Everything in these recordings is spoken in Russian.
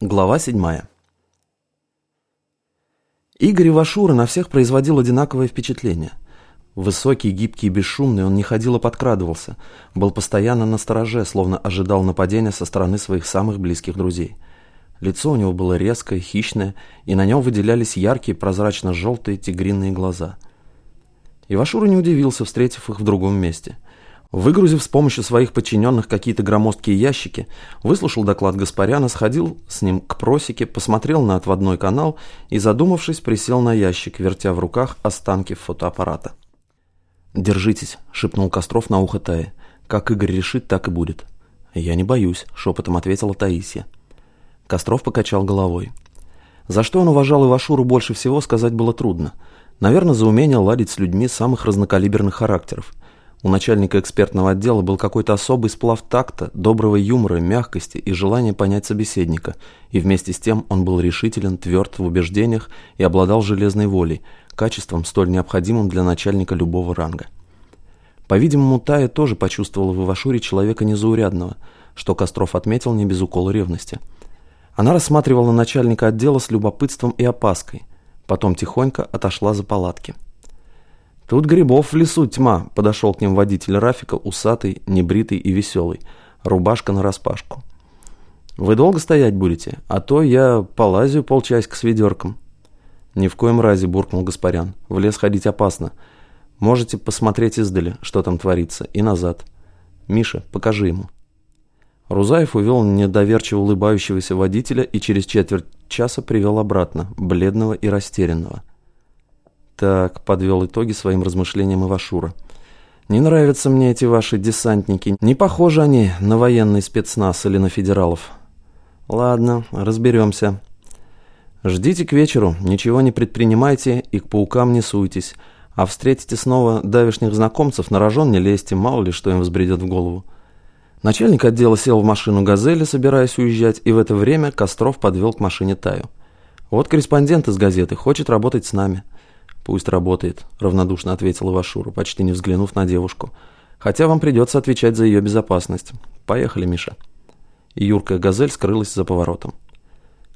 Глава 7. Игорь Ивашура на всех производил одинаковое впечатление. Высокий, гибкий бесшумный, он не ходил и подкрадывался, был постоянно на стороже, словно ожидал нападения со стороны своих самых близких друзей. Лицо у него было резкое, хищное, и на нем выделялись яркие прозрачно-желтые тигриные глаза. Ивашура не удивился, встретив их в другом месте – Выгрузив с помощью своих подчиненных какие-то громоздкие ящики, выслушал доклад Гаспаряна, сходил с ним к просеке, посмотрел на отводной канал и, задумавшись, присел на ящик, вертя в руках останки фотоаппарата. «Держитесь», — шепнул Костров на ухо Тае. «Как Игорь решит, так и будет». «Я не боюсь», — шепотом ответила Таисия. Костров покачал головой. За что он уважал Ивашуру больше всего, сказать было трудно. Наверное, за умение ладить с людьми самых разнокалиберных характеров. У начальника экспертного отдела был какой-то особый сплав такта, доброго юмора, мягкости и желания понять собеседника, и вместе с тем он был решителен, тверд в убеждениях и обладал железной волей, качеством, столь необходимым для начальника любого ранга. По-видимому, Тая тоже почувствовала в Ивашуре человека незаурядного, что Костров отметил не без укола ревности. Она рассматривала начальника отдела с любопытством и опаской, потом тихонько отошла за палатки. «Тут грибов в лесу тьма», — подошел к ним водитель Рафика, усатый, небритый и веселый, рубашка нараспашку. «Вы долго стоять будете? А то я полазю полчасика с ведерком». «Ни в коем разе», — буркнул Гаспарян. «В лес ходить опасно. Можете посмотреть издали, что там творится, и назад. Миша, покажи ему». Рузаев увел недоверчиво улыбающегося водителя и через четверть часа привел обратно, бледного и растерянного. Так, подвел итоги своим размышлениям Ивашура. Не нравятся мне эти ваши десантники. Не похожи они на военный спецназ или на федералов. Ладно, разберемся. Ждите к вечеру, ничего не предпринимайте и к паукам не суйтесь. А встретите снова давешних знакомцев, на рожон не лезьте, мало ли что им взбредет в голову. Начальник отдела сел в машину «Газели», собираясь уезжать, и в это время Костров подвел к машине Таю. «Вот корреспондент из газеты, хочет работать с нами». «Пусть работает», — равнодушно ответила Вашура, почти не взглянув на девушку. «Хотя вам придется отвечать за ее безопасность. Поехали, Миша». И юркая газель скрылась за поворотом.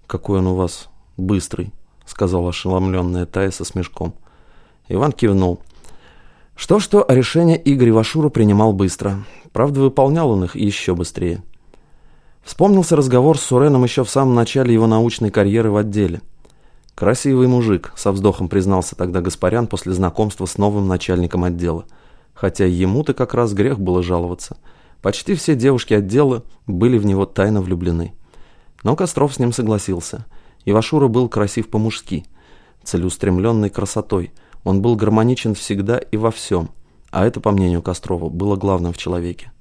«Какой он у вас быстрый», — сказала ошеломленная Тая со смешком. Иван кивнул. Что-что, а решение Игорь Вашура принимал быстро. Правда, выполнял он их еще быстрее. Вспомнился разговор с Суреном еще в самом начале его научной карьеры в отделе — «Красивый мужик», — со вздохом признался тогда Гаспарян после знакомства с новым начальником отдела. Хотя ему-то как раз грех было жаловаться. Почти все девушки отдела были в него тайно влюблены. Но Костров с ним согласился. Ивашура был красив по-мужски, целеустремленной красотой. Он был гармоничен всегда и во всем. А это, по мнению Кострова, было главным в человеке.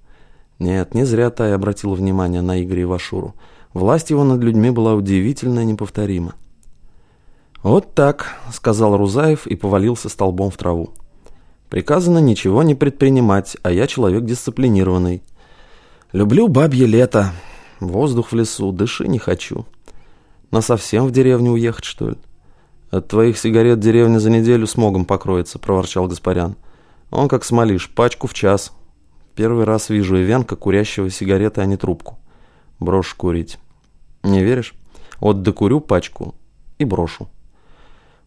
Нет, не зря Тай обратила внимание на Игоря Ивашуру. Власть его над людьми была удивительно неповторима. «Вот так», — сказал Рузаев и повалился столбом в траву. «Приказано ничего не предпринимать, а я человек дисциплинированный. Люблю бабье лето. Воздух в лесу, дыши не хочу. На совсем в деревню уехать, что ли?» «От твоих сигарет деревня за неделю смогом покроется», — проворчал Гаспарян. «Он как смолишь, пачку в час. Первый раз вижу Ивенка, курящего сигареты, а не трубку. Брошу курить. Не веришь? Вот докурю пачку и брошу».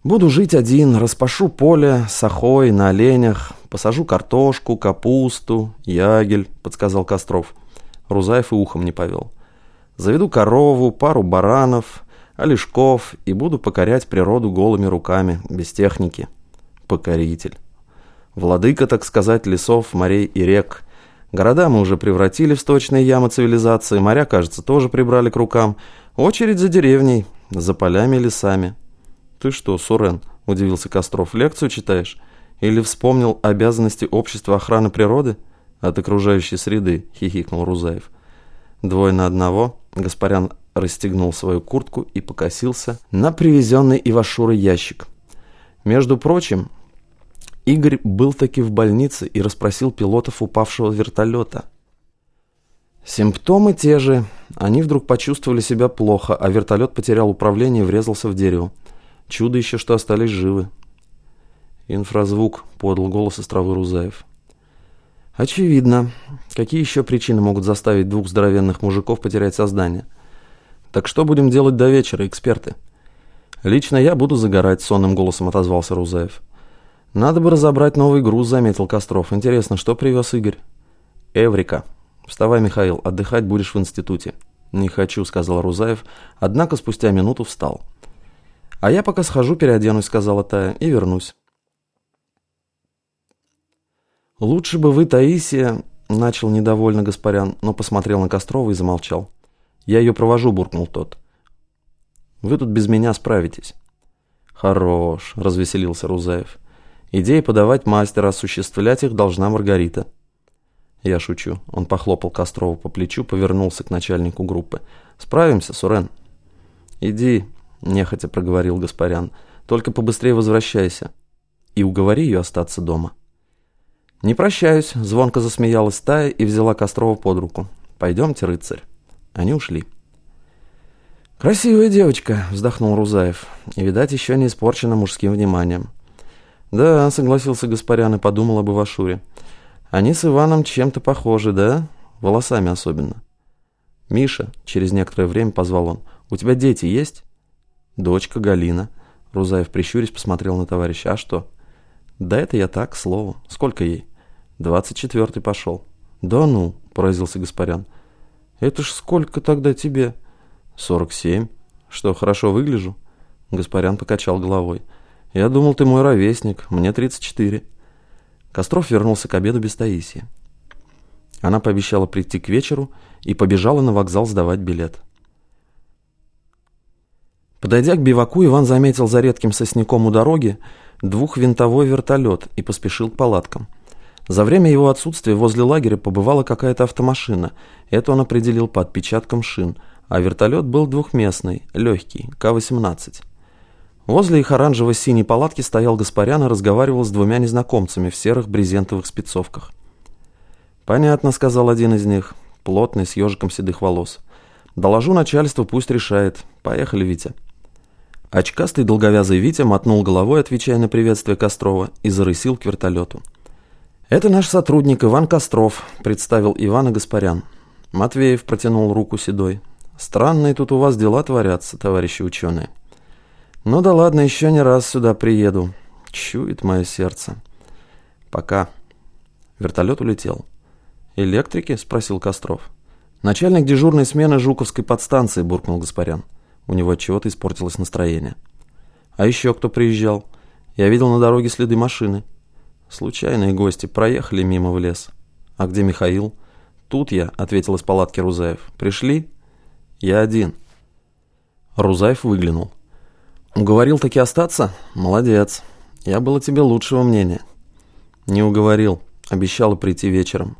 Буду жить один, распашу поле с охой на оленях, посажу картошку, капусту, ягель, подсказал Костров. Рузаев и ухом не повел. Заведу корову, пару баранов, олешков и буду покорять природу голыми руками, без техники. Покоритель. Владыка, так сказать, лесов, морей и рек. Города мы уже превратили в сточные ямы цивилизации, моря, кажется, тоже прибрали к рукам. Очередь за деревней, за полями и лесами. «Ты что, Сурен?» – удивился Костров. «Лекцию читаешь? Или вспомнил обязанности общества охраны природы от окружающей среды?» – хихикнул Рузаев. Двое на одного. Гаспарян расстегнул свою куртку и покосился на привезенный Ивашурой ящик. Между прочим, Игорь был таки в больнице и расспросил пилотов упавшего вертолета. Симптомы те же. Они вдруг почувствовали себя плохо, а вертолет потерял управление и врезался в дерево. Чудо еще, что остались живы. Инфразвук, подал голос из Рузаев. Очевидно. Какие еще причины могут заставить двух здоровенных мужиков потерять сознание? «Так что будем делать до вечера, эксперты?» «Лично я буду загорать», — сонным голосом отозвался Рузаев. «Надо бы разобрать новый груз», — заметил Костров. «Интересно, что привез Игорь?» «Эврика. Вставай, Михаил, отдыхать будешь в институте». «Не хочу», — сказал Рузаев, однако спустя минуту встал. «А я пока схожу, переоденусь», — сказала Тая, — «и вернусь». «Лучше бы вы, Таисия...» — начал недовольно Гаспарян, но посмотрел на Кострова и замолчал. «Я ее провожу», — буркнул тот. «Вы тут без меня справитесь». «Хорош», — развеселился Рузаев. «Идеи подавать мастера, осуществлять их должна Маргарита». Я шучу. Он похлопал Кострову по плечу, повернулся к начальнику группы. «Справимся, Сурен?» «Иди», — нехотя проговорил Гаспарян. «Только побыстрее возвращайся. И уговори ее остаться дома». «Не прощаюсь», — звонко засмеялась Тая и взяла Кострова под руку. «Пойдемте, рыцарь». Они ушли. «Красивая девочка», — вздохнул Рузаев. «И, видать, еще не испорчена мужским вниманием». «Да», — согласился Гаспарян и подумал об Ивашуре. Они с Иваном чем-то похожи, да? Волосами особенно. «Миша», — через некоторое время позвал он, — «у тебя дети есть?» «Дочка Галина». Рузаев, прищурясь, посмотрел на товарища. «А что?» «Да это я так, к слову. Сколько ей?» «Двадцать четвертый пошел». «Да ну», — поразился Гаспарян. «Это ж сколько тогда тебе?» «Сорок семь. Что, хорошо выгляжу?» Гаспарян покачал головой. «Я думал, ты мой ровесник. Мне тридцать четыре». Костров вернулся к обеду без Таисии. Она пообещала прийти к вечеру и побежала на вокзал сдавать билет. Подойдя к биваку, Иван заметил за редким сосняком у дороги двухвинтовой вертолет и поспешил к палаткам. За время его отсутствия возле лагеря побывала какая-то автомашина. Это он определил по отпечаткам шин, а вертолет был двухместный, легкий, К-18. Возле их оранжево-синей палатки стоял Гаспарян и разговаривал с двумя незнакомцами в серых брезентовых спецовках. «Понятно», — сказал один из них, плотный, с ежиком седых волос. «Доложу начальству, пусть решает. Поехали, Витя». Очкастый долговязый Витя мотнул головой, отвечая на приветствие Кострова, и зарысил к вертолету. «Это наш сотрудник Иван Костров», — представил Ивана Гаспарян. Матвеев протянул руку седой. «Странные тут у вас дела творятся, товарищи ученые». Ну да ладно, еще не раз сюда приеду. Чует мое сердце. Пока. Вертолет улетел. «Электрики?» – спросил Костров. «Начальник дежурной смены Жуковской подстанции», – буркнул Гаспарян. У него от чего-то испортилось настроение. «А еще кто приезжал? Я видел на дороге следы машины». «Случайные гости. Проехали мимо в лес». «А где Михаил?» «Тут я», – ответил из палатки Рузаев. «Пришли?» «Я один». Рузаев выглянул. Уговорил таки остаться? Молодец. Я был о тебе лучшего мнения. Не уговорил. Обещал прийти вечером.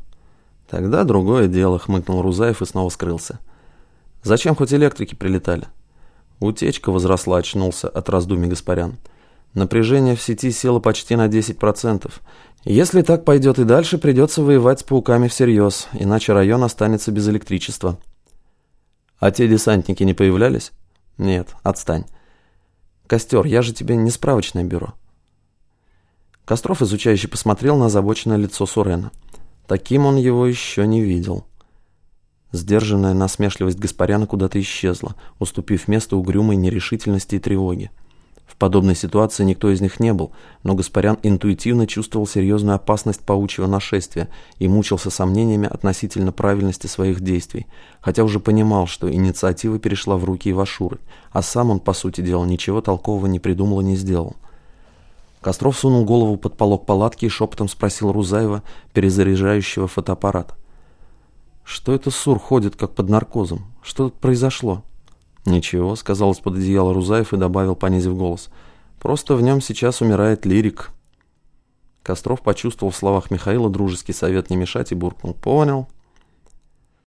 Тогда другое дело, хмыкнул Рузаев и снова скрылся. Зачем хоть электрики прилетали? Утечка возросла, очнулся от раздумий Гаспарян. Напряжение в сети село почти на 10%. Если так пойдет и дальше, придется воевать с пауками всерьез, иначе район останется без электричества. А те десантники не появлялись? Нет, отстань. «Костер, я же тебе не справочное бюро». Костров изучающе посмотрел на озабоченное лицо Сурена. Таким он его еще не видел. Сдержанная насмешливость Гаспаряна куда-то исчезла, уступив место угрюмой нерешительности и тревоге. В подобной ситуации никто из них не был, но Гаспарян интуитивно чувствовал серьезную опасность паучьего нашествия и мучился сомнениями относительно правильности своих действий, хотя уже понимал, что инициатива перешла в руки Ивашуры, а сам он, по сути дела, ничего толкового не придумал и не сделал. Костров сунул голову под полог палатки и шепотом спросил Рузаева, перезаряжающего фотоаппарат. «Что это Сур ходит, как под наркозом? Что тут произошло?» «Ничего», — сказал из-под одеяла Рузаев и добавил, понизив голос. «Просто в нем сейчас умирает лирик». Костров почувствовал в словах Михаила дружеский совет не мешать и буркнул. «Понял».